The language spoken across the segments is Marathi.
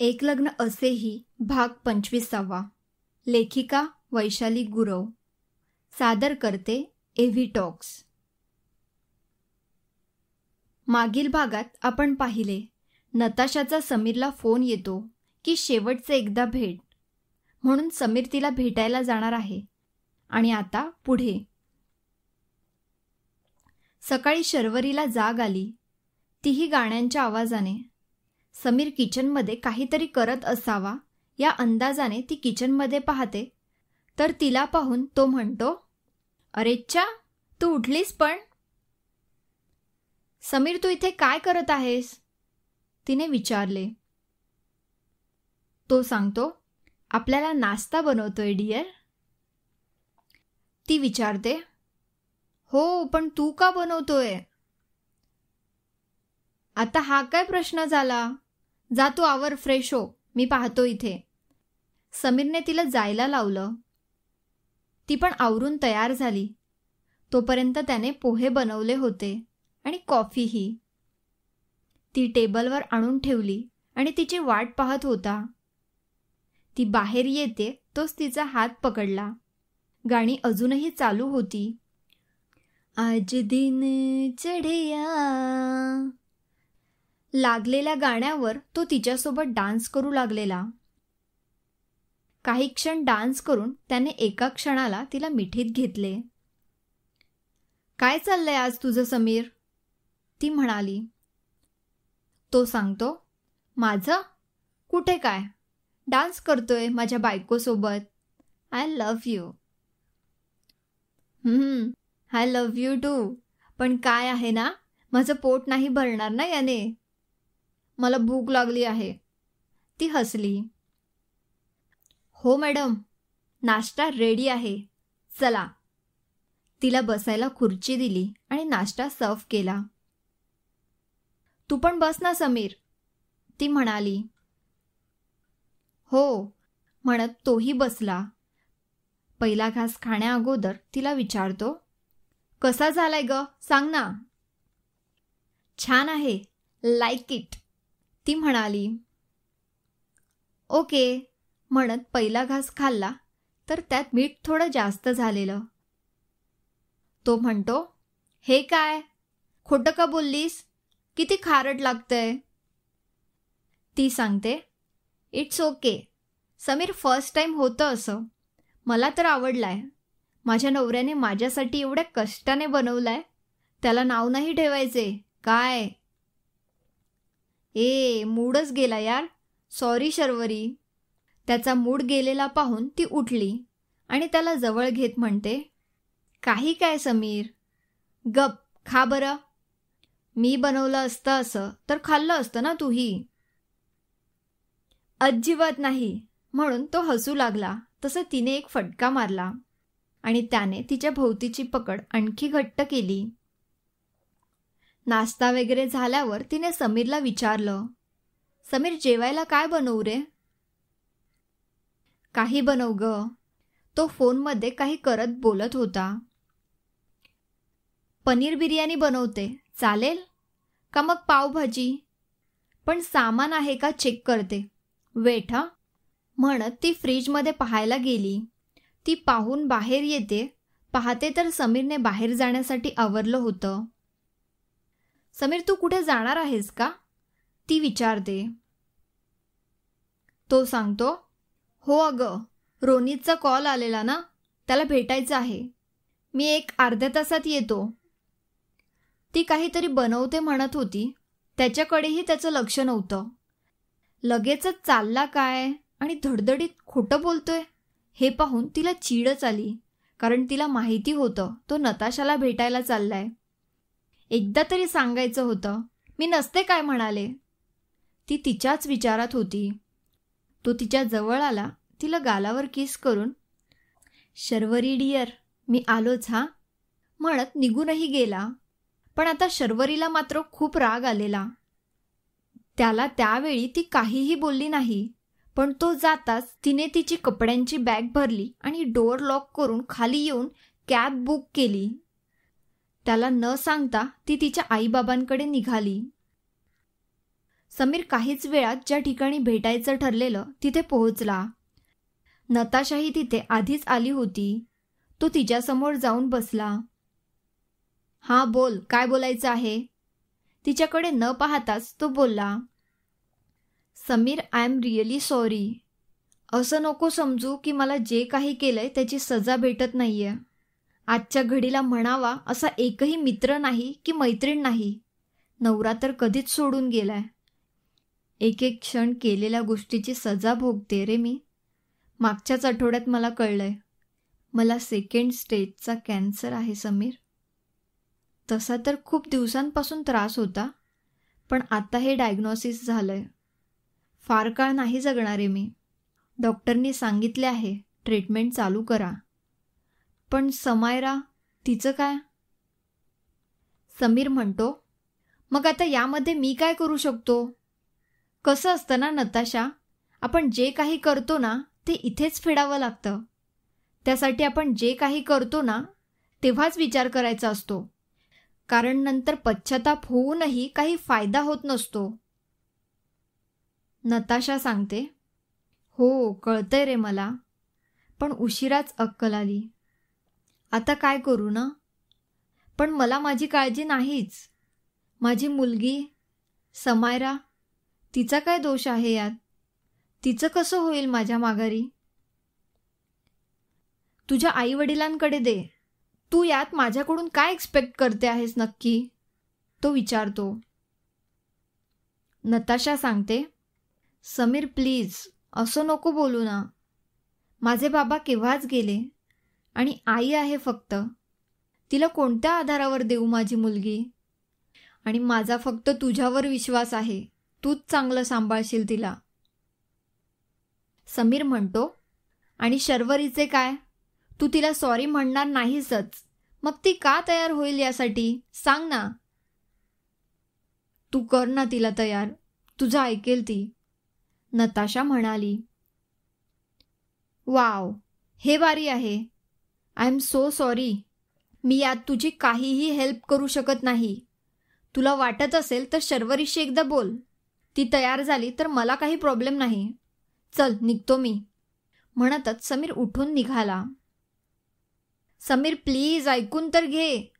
एक लग्न असेही भाग पंचवीसावा. लेखिका वैशाली गुरव. सादर करते एव्ही टॉक्स. मागील भागात आपण पाहिले नताशाचा समीरला फोन येतो की शेवटचे एकदा भेट. म्हणून समीर तिला भेटायला जाणार आहे. आणि आता पुढे. सकाळी शर्वरीला जाग आली. तीही गाण्यांच्या आवाजाने. समीर किचनमध्ये काहीतरी करत असावा. या अंदाजाने ती किचनमध्ये पाहते. तर तिला पाहून तो म्हणतो अरेच्छा तू उठलीस पण? समीर तू इथे काय करत आहेस? तिने विचारले. तो सांगतो आपल्याला नाश्ता बनवतोय डिअर. ती विचारते हो पण तू का बनवतोय? आता हा काय प्रश्न झाला? जा तू आवर फ्रेश हो मी पाहतो इथे. समीरने तिला जायला लावलं. ती पण आवरून तयार झाली. तोपर्यंत त्याने पोहे बनवले होते आणि कॉफीही. ती टेबलवर आणून ठेवली आणि तिची वाट पाहत होता. ती बाहेर येते तोच तिचा हात पकडला. गाणी अजूनही चालू होती. आज दिन चढिया. लागलेल्या गाण्यावर तो तिच्यासोबत डान्स करू लागलेला. काही क्षण डान्स करून त्याने एका क्षणाला तिला मिठीत घेतले. काय चाललंय आज तुझं समीर? ती म्हणाली. तो सांगतो माझं? कुठे काय? डान्स करतोय माझ्या बायकोसोबत. I love you. I love you too. पण काय आहे ना? माझं पोट नाही भरणार ना याने. मला भूक लागली आहे. ती हसली. हो मॅडम. नाश्ता रेडी आहे. चला. तिला बसायला खुर्ची दिली आणि नाश्ता सर्व केला. तू पण बस ना समीर. ती म्हणाली. हो म्हणत तोही बसला. पहिला घास खाण्याअगोदर तिला विचारतो कसा झालाय ग? सांग ना. छान आहे. Like it. ती म्हणाली ओके म्हणत पहिला घास खाल्ला तर त्यात मीठ थोडं जास्त झालेलं. तो म्हणतो हे काय? खोटं का बोललीस? किती खारट लागतंय. ती सांगते it's okay Sameer first time होतं असं. मला तर आवडलाय. माझ्या नवऱ्याने माझ्यासाठी एवढ्या कष्टाने बनवलाय. त्याला नाव नाही ठेवायचे. काय? ए मूडच गेला यार. सॉरी शर्वरी. त्याचा मूड गेलेला पाहून ती उठली आणि त्याला जवळ घेत म्हणते काही काय समीर? गप खा बरं. मी बनवलं असतं असं तर खाल्लं असतं ना तूही? अजिबात नाही. म्हणून तो हसू लागला. तसं तिने एक फटका मारला आणि त्याने तिच्या भोवतीची पकड आणखी घट्ट केली. नाश्ता वगैरे झाल्यावर तिने समीरला विचारलं समीर जेवायला काय बनवू रे? काही बनव ग. तो फोनमध्ये काही करत बोलत होता. पनीर बिर्याणी बनवते. चालेल? का मग पावभाजी? पण सामान आहे का चेक करते. वेट हा. म्हणत ती फ्रीजमध्ये पाहायला गेली. ती पाहून बाहेर येते. पाहते तर समीरने बाहेर जाण्यासाठी आवरलं होतं. समीर तू कुठे जाणार आहेस का? ती विचारते. तो सांगतो हो अगं रोनितचा कॉल आलेला ना त्याला भेटायचं आहे. मी एक अर्ध्या तासात येतो. ती काहीतरी बनवते म्हणत होती. त्याच्याकडेही त्याचं लक्ष नव्हतं. लगेचच चालला काय? आणि धडधडीत खोटं बोलतोय? हे पाहून तिला चीडच आली. कारण तिला माहिती होतं तो नताशाला भेटायला चाललाय. एकदा तरी सांगायचं होतं मी नसते काय म्हणाले. ती तिच्याच विचारात होती. तो तिच्या जवळ आला तिला गालावर किस करून शर्वरी डियर मी आलोच हा. म्हणत निघूनही गेला. पण आता शर्वरीला मात्र खूप राग आलेला. त्याला त्यावेळी ती काहीही बोलली नाही पण तो जाताच तिने तिची कपड्यांची बॅग भरली आणि डोअर लॉक करून खाली येऊन कॅब बुक केली. त्याला न सांगता ती तिच्या आईबाबांकडे निघाली. समीर काहीच वेळात ज्या ठिकाणी भेटायचं ठरलेलं तिथे पोहोचला. नताशाही तिथे आधीच आली होती. तो तिच्यासमोर जाऊन बसला. हा बोल काय बोलायचं आहे? तिच्याकडे न पाहताच तो बोलला. Sameer I am really sorry असं नको समजू की मला जे काही केलंय त्याची सजा भेटत नाहीये. आजच्या घडीला म्हणावा असा एकही मित्र नाही की मैत्रीण नाही. नवरा तर कधीच सोडून गेलाय. एक एक क्षण केलेल्या गोष्टीची सजा भोगते रे मी. मागच्याच आठवड्यात मला कळलंय. मला सेकंड स्टेजचा कॅन्सर आहे समीर. तसा तर खूप दिवसांपासून त्रास होता पण आता हे डायग्नॉसिस झालंय. फार काळ नाही जगणारे मी. डॉक्टरनी सांगितले आहे ट्रीटमेंट चालू करा. पण समायरा तिचं काय? समीर म्हणतो मग आता यामध्ये मी काय करू शकतो? कसं असतं ना नताशा? आपण जे काही करतो ना ते इथेच फेडावं लागतं. त्यासाठी आपण जे काही करतो ना तेव्हाच विचार करायचा असतो. कारण नंतर पश्चाताप होऊनही काही फायदा होत नसतो. नताशा सांगते हो कळतंय रे मला. पण उशिराच अक्कल आली. आता काय करू ना? पण मला माझी काळजी नाहीच. माझी मुलगी समायरा तिचा काय दोष आहे यात? तिचं कसं होईल माझ्या माघारी? तुझ्या आई वडिलांकडे दे. तू यात माझ्याकडून काय एक्सपेक्ट करते आहेस नक्की? तो विचारतो. नताशा सांगते समीर प्लीज असं नको बोलू ना. माझे बाबा केव्हाच गेले? आणि आई आहे फक्त. तिला कोणत्या आधारावर देऊ माझी मुलगी? आणि माझा फक्त तुझ्यावर विश्वास आहे. तूच चांगलं सांभाळशील तिला. समीर म्हणतो आणि शर्वरीचे काय? तू तिला सॉरी म्हणणार नाहीसच. मग ती का तयार होईल यासाठी? सांग ना. तू कर ना तिला तयार. तुझं ऐकेल ती. नताशा म्हणाली. वाव. हे बारी आहे. I am so sorry. मी यात तुझी काहीही हेल्प करू शकत नाही. तुला वाटत असेल तर शर्वरीशी एकदा बोल. ती तयार झाली तर मला काही प्रॉब्लेम नाही. चल निघतो मी. म्हणतच समीर उठून निघाला. समीर प्लीज ऐकून तर घे.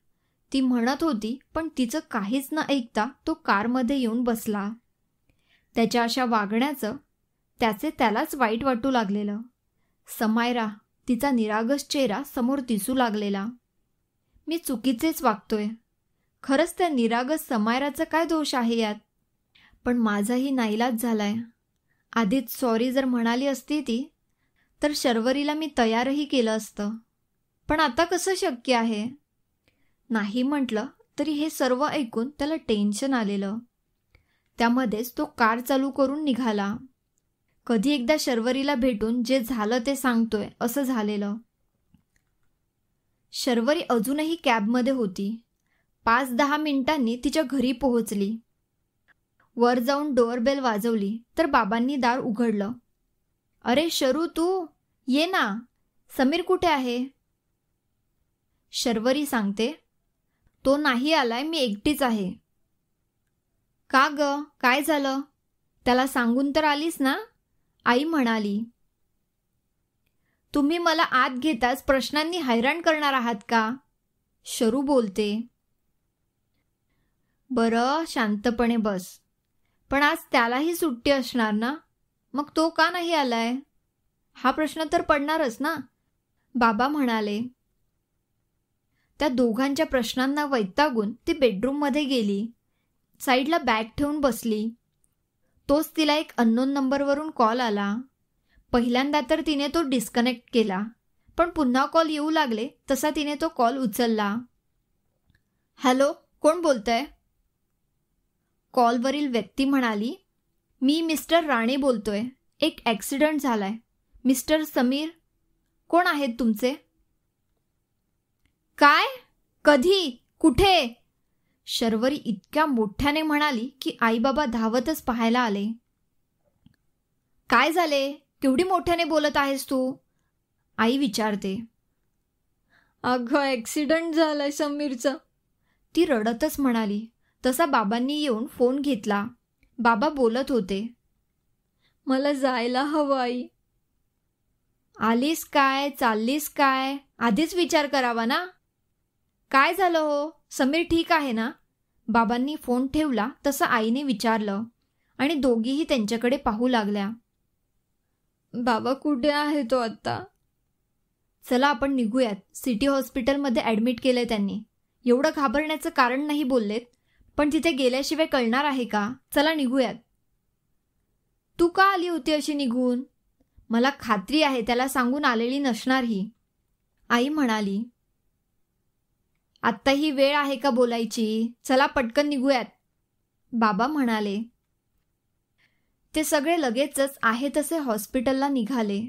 ती म्हणत होती पण तिचं काहीच न ऐकता तो कारमध्ये येऊन बसला. त्याच्या अशा वागण्याचं त्याचे त्यालाच वाईट वाटू लागलेलं. समायरा तिचा निरागस चेहरा समोर दिसू लागलेला. मी चुकीचेच वागतोय. खरंच त्या निरागस समायराचा काय दोष आहे यात? पण माझाही नाईलाज झालाय. आधीच सॉरी जर म्हणाली असती ती तर शर्वरीला मी तयारही केलं असतं. पण आता कसं शक्य आहे? नाही म्हटलं तरी हे सर्व ऐकून त्याला टेन्शन आलेलं. त्यामध्येच तो कार चालू करून निघाला. कधी एकदा शर्वरीला भेटून जे झालं ते सांगतोय असं झालेलं. शर्वरी अजूनही कॅबमध्ये होती. पाच दहा मिनिटांनी तिच्या घरी पोहोचली. वर जाऊन डोअरबेल वाजवली तर बाबांनी दार उघडलं. अरे शरू तू ये ना. समीर कुठे आहे? शर्वरी सांगते तो नाही आलाय मी एकटीच आहे. का ग? काय झालं? त्याला सांगून तर आलीस ना? आई म्हणाली तुम्ही मला आत घेताच प्रश्नांनी हैराण करणार आहात का? शरू बोलते बरं शांतपणे बस. पण आज त्यालाही सुट्टी असणार ना? मग तो का नाही आलाय? हा प्रश्न तर पडणारच ना? बाबा म्हणाले त्या दोघांच्या प्रश्नांना वैतागून ती बेडरूममध्ये गेली. साईडला बॅग ठेवून बसली. तोच तिला एक अननोन नंबरवरून कॉल आला. पहिल्यांदा तर तिने तो डिस्कनेक्ट केला. पण पुन्हा कॉल येऊ लागले तसा तिने तो कॉल उचलला. हॅलो कोण बोलतंय? कॉलवरील व्यक्ती म्हणाली मी मिस्टर राणे बोलतोय. एक ॲक्सिडंट झालाय. मिस्टर समीर कोण आहेत तुमचे? काय? कधी? कुठे? शर्वरी इतक्या मोठ्याने म्हणाली की आई बाबा धावतच पाहायला आले. काय झाले? केवढी मोठ्याने बोलत आहेस तू? आई विचारते. अगं ॲक्सिडंट झालाय समीरचा. ती रडतच म्हणाली. तसा बाबांनी येऊन फोन घेतला. बाबा बोलत होते. मला जायला हवं आई. आलीस काय? चाललीस काय? आधीच विचार करावा ना? काय झालं हो? समीर ठीक आहे ना? बाबांनी फोन ठेवला तसं आईने विचारलं आणि दोघीही त्यांच्याकडे पाहू लागल्या. बाबा कुठे आहे तो आत्ता चला आपण निघूयात. सिटी हॉस्पिटलमध्ये ॲडमिट केलंय त्यांनी. एवढं घाबरण्याचं कारण नाही बोललेत पण तिथे गेल्याशिवाय कळणार आहे का? चला निघूयात. तू का आली होती अशी निघून? मला खात्री आहे त्याला सांगून आलेली नसणार ही. आई म्हणाली आत्ता ही वेळ आहे का बोलायची? चला पटकन निघूयात. बाबा म्हणाले ते सगळे लगेचच आहे तसे हॉस्पिटलला निघाले.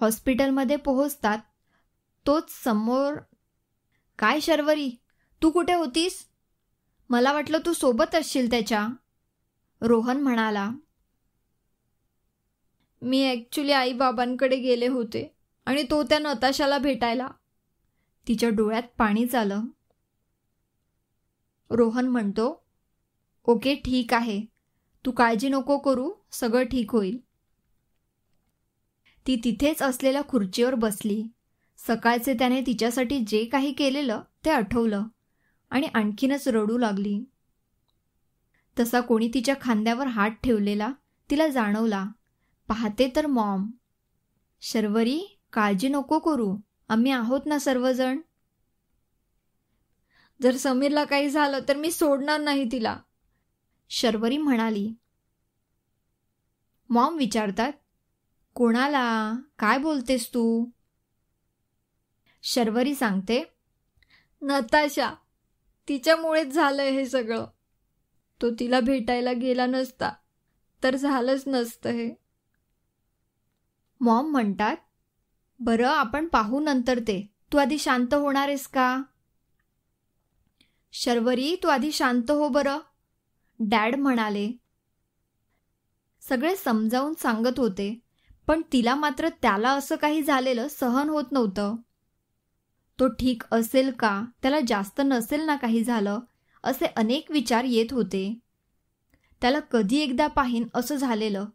हॉस्पिटलमध्ये पोहोचतात. तोच समोर काय शर्वरी? तू कुठे होतीस? मला वाटलं तू सोबत असशील त्याच्या रोहन म्हणाला मी ॲक्च्युली आईबाबांकडे गेले होते आणि तो त्या नताशाला भेटायला. तिच्या डोळ्यात पाणी झालं रोहन म्हणतो ओके ठीक आहे. तू काळजी नको करू सगळं ठीक होईल. ती तिथेच असलेल्या खुर्चीवर बसली. सकाळचे त्याने तिच्यासाठी जे काही केलेलं ते आठवलं आणि आणखीनच रडू लागली. तसा कोणी तिच्या खांद्यावर हात ठेवलेला तिला जाणवला. पाहते तर मॉम. शर्वरी काळजी नको करू. आम्ही आहोत ना सर्वजण? जर समीरला काही झालं तर मी सोडणार नाही तिला. शर्वरी म्हणाली मॉम विचारतात कोणाला? काय बोलतेस तू? शर्वरी सांगते नताशा तिच्यामुळेच झालंय हे सगळं. तो तिला भेटायला गेला नसता तर झालंच नसतं हे. मॉम म्हणतात बरं आपण पाहू नंतर ते. तू आधी शांत होणार आहेस का? शर्वरी तू आधी शांत हो बरं. डॅड म्हणाले. सगळे समजावून सांगत होते पण तिला मात्र त्याला असं काही झालेलं सहन होत नव्हतं. तो ठीक असेल का? त्याला जास्त नसेल ना काही झालं? असे अनेक विचार येत होते. त्याला कधी एकदा पाहीन असं झालेलं.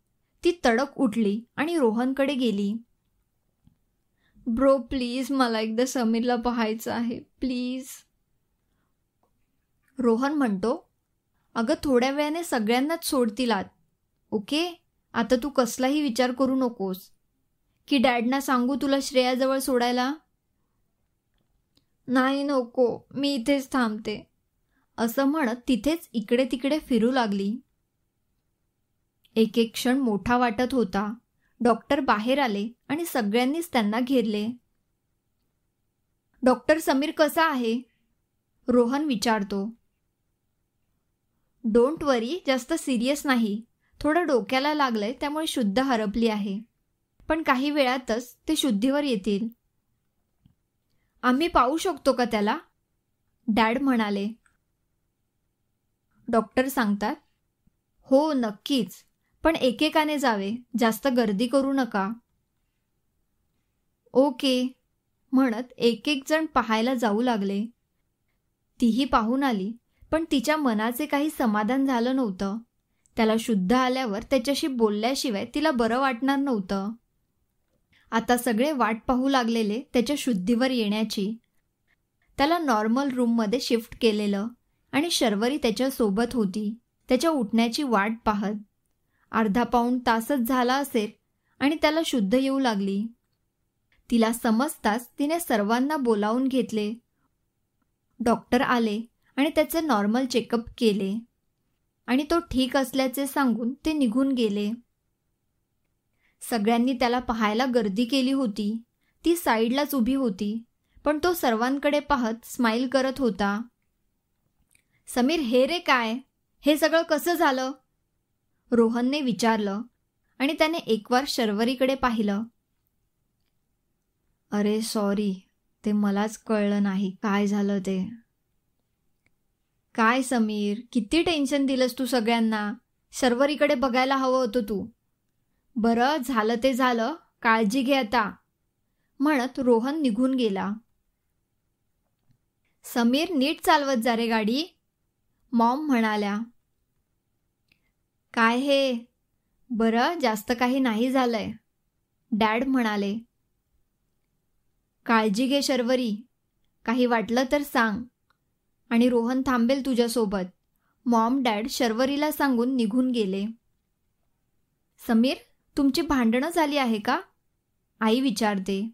ती तडक उठली आणि रोहनकडे गेली. ब्रो प्लीज मला एकदा समीरला पाहायचं आहे. प्लीज रोहन म्हणतो अगं थोड्या वेळाने सगळ्यांनाच सोडतील आत. ओके आता तू कसलाही विचार करू नकोस. की डॅडना सांगू तुला श्रेयाजवळ सोडायला? नाही नको. मी इथेच थांबते. असं म्हणत तिथेच इकडे तिकडे फिरू लागली. एक एक क्षण मोठा वाटत होता. डॉक्टर बाहेर आले आणि सगळ्यांनीच त्यांना घेरले. डॉक्टर समीर कसा आहे? रोहन विचारतो. डोंट वरी जास्त सिरियस नाही. थोडं डोक्याला लागलंय त्यामुळे शुद्ध हरपली आहे. पण काही वेळातच ते शुद्धीवर येतील. आम्ही पाहू शकतो का त्याला? डॅड म्हणाले. डॉक्टर सांगतात. हो नक्कीच. पण एकेकाने जावे. जास्त गर्दी करू नका. ओके. म्हणत एक एक जण पाहायला जाऊ लागले. तीही पाहून आली पण तिच्या मनाचे काही समाधान झालं नव्हतं. त्याला शुद्ध आल्यावर त्याच्याशी बोलल्याशिवाय तिला बरं वाटणार नव्हतं. आता सगळे वाट पाहू लागलेले त्याच्या शुद्धीवर येण्याची. त्याला नॉर्मल रूममध्ये शिफ्ट केलेलं आणि शर्वरी त्याच्यासोबत होती. त्याच्या उठण्याची वाट पाहत. अर्धा पाऊण तासच झाला असेल आणि त्याला शुद्ध येऊ लागली. तिला समजताच तिने सर्वांना बोलावून घेतले. डॉक्टर आले आणि त्याचे नॉर्मल चेकअप केले आणि तो ठीक असल्याचे सांगून ते निघून गेले. सगळ्यांनी त्याला पाहायला गर्दी केली होती. ती साईडलाच उभी होती पण तो सर्वांकडे पाहत स्माईल करत होता. समीर हे रे काय? हे सगळं कसं झालं? रोहनने विचारलं आणि त्याने एकवार शर्वरीकडे पाहिलं. अरे सॉरी ते मलाच कळलं नाही. काय झालं ते? काय समीर? किती टेन्शन दिलंस तू सगळ्यांना? शर्वरीकडे बघायला हवं होतं तू. बरं झालं ते झालं. काळजी घे आता. म्हणत रोहन निघून गेला. समीर नीट चालवत जा रे गाडी. मॉम म्हणाल्या. काय हे? बरं जास्त काही नाही झालंय. डॅड म्हणाले. काळजी घे शर्वरी. काही वाटलं तर सांग. आणि रोहन थांबेल तुझ्यासोबत. मॉम डॅड शर्वरीला सांगून निघून गेले. समीर तुमची भांडणं झाली आहे का? आई विचारते.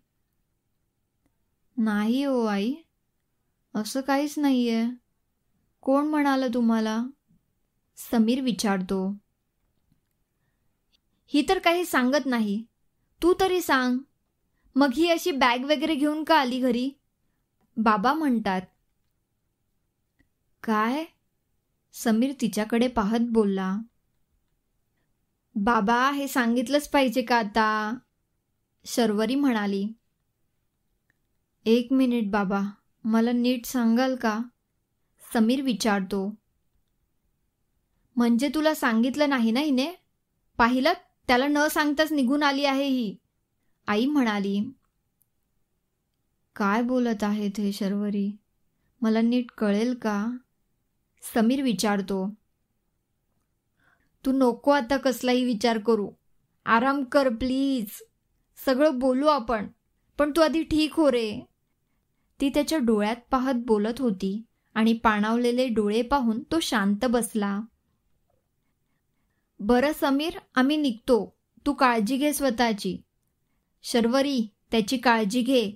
नाही हो आई. असं काहीच नाहीये. कोण म्हणालं तुम्हाला? समीर विचारतो. ही तर काही सांगत नाही. तू तरी सांग. मग ही अशी बॅग वगैरे घेऊन का आली घरी? बाबा म्हणतात. काय? समीर तिच्याकडे पाहत बोलला. बाबा हे सांगितलंच पाहिजे का आता? शर्वरी म्हणाली. एक मिनिट बाबा मला नीट सांगाल का? समीर विचारतो. म्हणजे तुला सांगितलं नाही ना हिने? पाहिलं? त्याला न सांगताच निघून आली आहे ही. आई म्हणाली काय बोलत आहेत हे शर्वरी? मला नीट कळेल का? समीर विचारतो तू नको आता कसलाही विचार करू. आराम कर प्लीज. सगळं बोलू आपण पण तू आधी ठीक हो रे. ती त्याच्या डोळ्यात पाहत बोलत होती आणि पाणावलेले डोळे पाहून तो शांत बसला. बरं समीर आम्ही निघतो. तू काळजी घे स्वतःची. शर्वरी त्याची काळजी घे.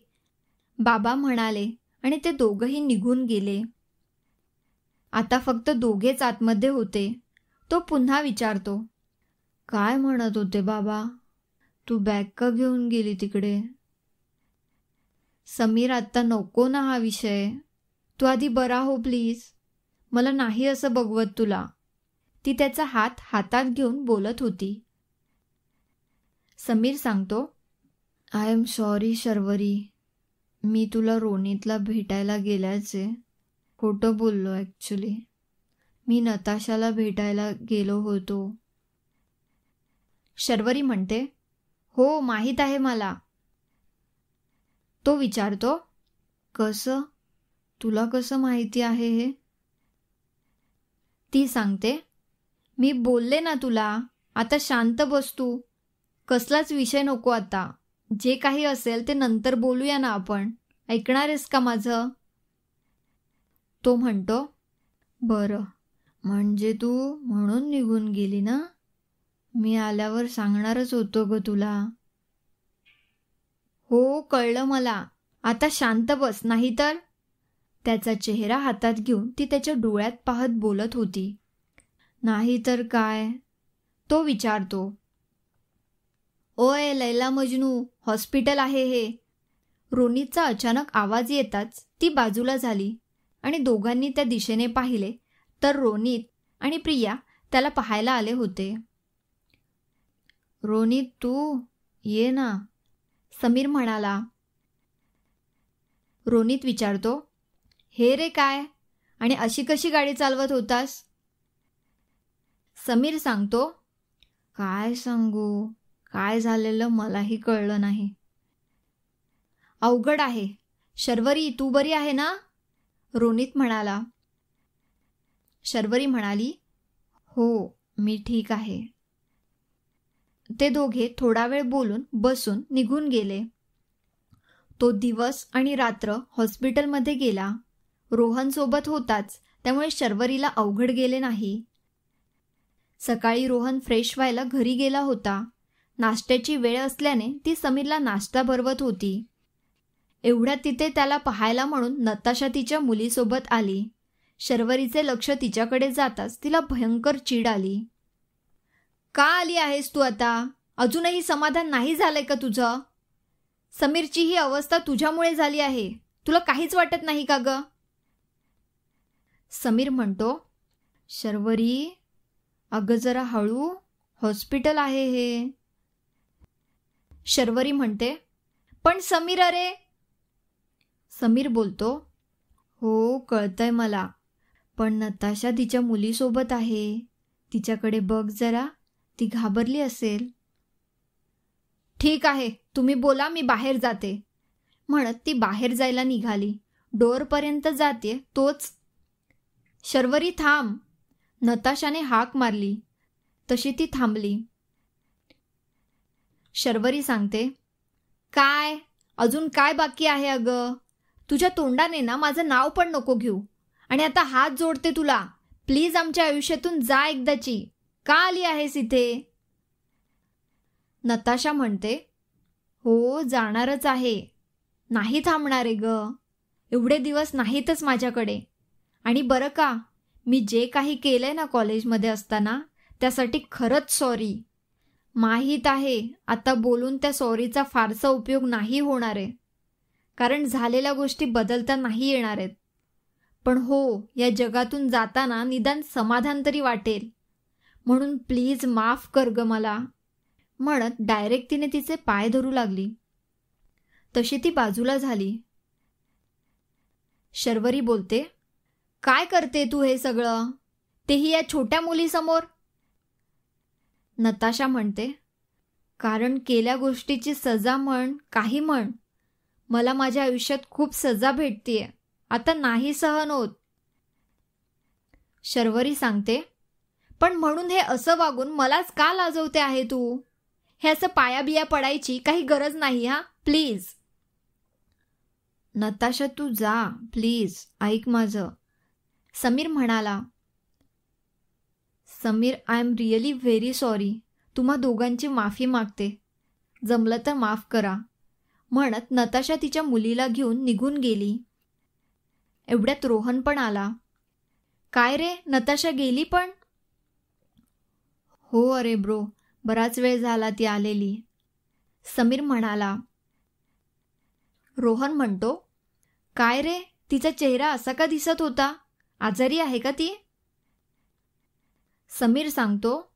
बाबा म्हणाले आणि ते दोघंही निघून गेले. आता फक्त दोघेच आतमध्ये होते. तो पुन्हा विचारतो काय म्हणत होते बाबा? तू बॅग का घेऊन गेली तिकडे? समीर आत्ता नको ना हा विषय. तू आधी बरा हो प्लीज. मला नाही असं बघवत तुला. ती त्याचा हात हातात घेऊन बोलत होती. समीर सांगतो आय एम सॉरी शर्वरी. मी तुला रोनीतला भेटायला गेल्याचे खोटं बोललो ॲक्च्युली मी नताशाला भेटायला गेलो होतो. शर्वरी म्हणते हो माहीत आहे मला. तो विचारतो कसं? तुला कसं माहिती आहे हे? ती सांगते मी बोलले ना तुला आता शांत बस तू. कसलाच विषय नको आता. जे काही असेल ते नंतर बोलूया ना आपण. ऐकणार आहेस का माझं? तो म्हणतो बरं म्हणजे तू म्हणून निघून गेली ना? मी आल्यावर सांगणारच होतो ग तुला. हो कळलं मला. आता शांत बस नाही तर त्याचा चेहरा हातात घेऊन ती त्याच्या डोळ्यात पाहत बोलत होती. नाही तर काय? तो विचारतो. ओय लैला मजनू हॉस्पिटल आहे हे. रोनीतचा अचानक आवाज येताच ती बाजूला झाली आणि दोघांनी त्या दिशेने पाहिले तर रोनित आणि प्रिया त्याला पाहायला आले होते. रोनित तू ये ना समीर म्हणाला. रोनित विचारतो हे रे काय? आणि अशी कशी गाडी चालवत होतास? समीर सांगतो काय सांगू? काय झालेलं मलाही कळलं नाही. अवघड आहे. शर्वरी तू बरी आहे ना? रोनित म्हणाला. शर्वरी म्हणाली हो मी ठीक आहे. ते दोघे थोडा वेळ बोलून बसून निघून गेले. तो दिवस आणि रात्र हॉस्पिटलमध्ये गेला. रोहन सोबत होताच त्यामुळे शर्वरीला अवघड गेले नाही. सकाळी रोहन फ्रेश व्हायला घरी गेला होता. नाश्त्याची वेळ असल्याने ती समीरला नाश्ता भरवत होती. एवढ्या तिथे त्याला पाहायला म्हणून नताशा तिच्या मुलीसोबत आली. शर्वरीचे लक्ष तिच्याकडे जाताच तिला भयंकर चीड आली. का आली आहेस तू आता? अजूनही समाधान नाही झालंय का तुझं? समीरची ही अवस्था तुझ्यामुळे झाली आहे. तुला काहीच वाटत नाही का ग? समीर म्हणतो शर्वरी अगं जरा हळू हॉस्पिटल आहे हे. शर्वरी म्हणते पण समीर अरे. समीर बोलतो हो कळतंय मला पण नताशा तिच्या मुलीसोबत आहे. तिच्याकडे बघ जरा ती घाबरली असेल. ठीक आहे तुम्ही बोला मी बाहेर जाते. म्हणत ती बाहेर जायला निघाली. डोअरपर्यंत जाते तोच शर्वरी थांब. नताशाने हाक मारली. तशी ती थांबली. शर्वरी सांगते काय? अजून काय बाकी आहे अगं? तुझ्या तोंडाने ना माझं नाव पण नको घेऊ. आणि आता हात जोडते तुला. प्लीज आमच्या आयुष्यातून जा एकदाची. का आली आहेस इथे? नताशा म्हणते हो जाणारच आहे. नाही थांबणार आहे ग. एवढे दिवस नाहीतच माझ्याकडे. आणि बरं का मी जे काही केलंय ना कॉलेजमध्ये असताना त्यासाठी खरंच सॉरी माहीत आहे आता बोलून त्या सॉरीचा फारसा उपयोग नाही होणार आहे. कारण झालेल्या गोष्टी बदलता नाही येणार आहेत. पण हो या जगातून जाताना निदान समाधान तरी वाटेल. म्हणून प्लीज माफ कर ग मला. म्हणत डायरेक्ट तिने तिचे पाय धरू लागली. तशी ती बाजूला झाली. शर्वरी बोलते काय करते तू हे सगळं? तेही या छोट्या मुलीसमोर? नताशा म्हणते कारण केल्या गोष्टीची सजा म्हण काही म्हण. मला माझ्या आयुष्यात खूप सजा भेटतीये. आता नाही सहन होत. शर्वरी सांगते पण म्हणून हे असं वागून मलाच का लाजवते आहे तू? हे असं पायाबिया पडायची काही गरज नाही हा? प्लीज. नताशा तू जा. प्लीज ऐक माझं. समीर म्हणाला Sameer I am really very sorry तुम्हा दोघांची माफी मागते. जमलं तर माफ करा. म्हणत नताशा तिच्या मुलीला घेऊन निघून गेली. एवढ्यात रोहन पण आला. काय रे नताशा गेली पण? हो अरे ब्रो बराच वेळ झाला ती आलेली. समीर म्हणाला रोहन म्हणतो काय रे तिचा चेहरा असा का दिसत होता? आजारी आहे का ती? समीर सांगतो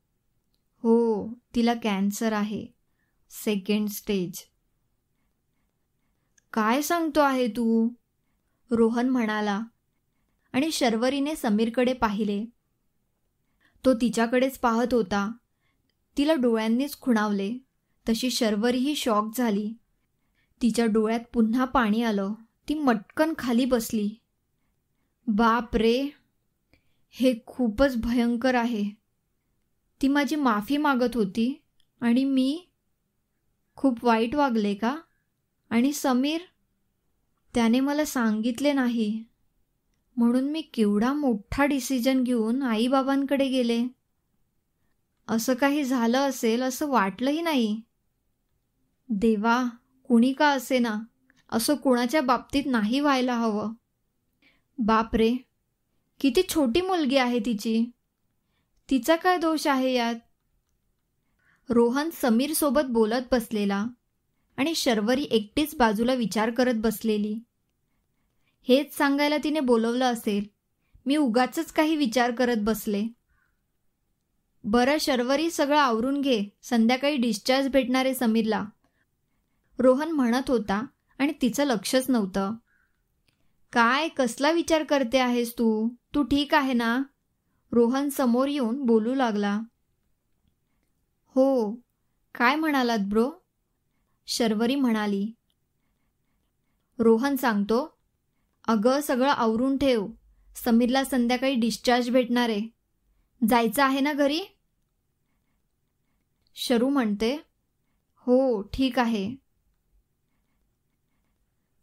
हो तिला कॅन्सर आहे. Second stage. काय सांगतो आहे तू? रोहन म्हणाला. आणि शर्वरीने समीरकडे पाहिले. तो तिच्याकडेच पाहत होता. तिला डोळ्यांनीच खुणावले. तशी शर्वरीही शॉक झाली. तिच्या डोळ्यात पुन्हा पाणी आलं. ती मटकन खाली बसली. बाप रे हे खूपच भयंकर आहे. ती माझी माफी मागत होती आणि मी खूप वाईट वागले का? आणि समीर त्याने मला सांगितले नाही. म्हणून मी केवढा मोठा डिसिजन घेऊन आईबाबांकडे गेले. असं काही झालं असेल असं वाटलंही नाही. देवा कुणी का असे ना? असं कुणाच्या बाबतीत नाही व्हायला हवं. बाप रे किती छोटी मुलगी आहे तिची. तिचा काय दोष आहे यात? रोहन समीर सोबत बोलत बसलेला आणि शर्वरी एकटीच बाजूला विचार करत बसलेली. हेच सांगायला तिने बोलवलं असेल मी उगाच काही विचार करत बसले. बरं शर्वरी सगळं आवरून घे संध्याकाळी डिस्चार्ज भेटणारे समीरला. रोहन म्हणत होता आणि तिचं लक्षच नव्हतं. काय कसला विचार करते आहेस तू? तू ठीक आहे ना? रोहन समोर येऊन बोलू लागला. हो. काय म्हणालात ब्रो? शर्वरी म्हणाली. रोहन सांगतो अगं सगळं आवरून ठेव. समीरला संध्याकाळी डिस्चार्ज भेटणार आहे. जायचं आहे ना घरी? शरू म्हणते हो ठीक आहे.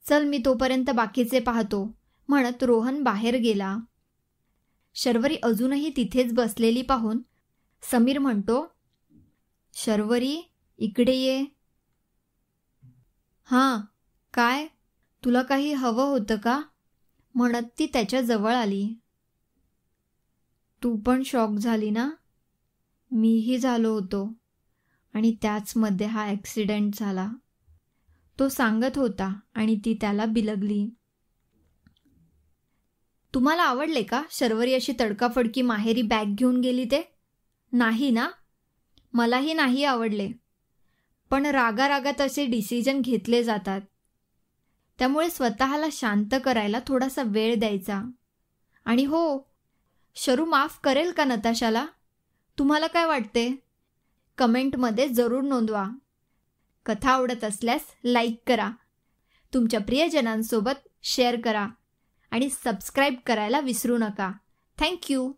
चल मी तोपर्यंत बाकीचे पाहतो म्हणत रोहन बाहेर गेला. शर्वरी अजूनही तिथेच बसलेली पाहून समीर म्हणतो शर्वरी इकडे ये. हां काय? तुला काही हवं होतं का? म्हणत ती त्याच्याजवळ आली. तू पण शॉक झाली ना? मीही झालो होतो आणि त्याचमध्ये हा ॲक्सिडेंट झाला. तो सांगत होता आणि ती त्याला बिलगली. तुम्हाला आवडले का शर्वरी अशी तडकाफडकी माहेरी बॅग घेऊन गेली ते? नाही ना? मलाही नाही आवडले. पण रागारागात असे डिसिजन घेतले जातात. त्यामुळे स्वतःला शांत करायला थोडासा वेळ द्यायचा. आणि हो शरू माफ करेल का नताशाला? तुम्हाला काय वाटते? कमेंटमध्ये जरूर नोंदवा. कथा आवडत असल्यास लाईक करा. तुमच्या प्रियजनांसोबत शेअर करा आणि सबस्क्राईब करायला विसरू नका. थँक्यू.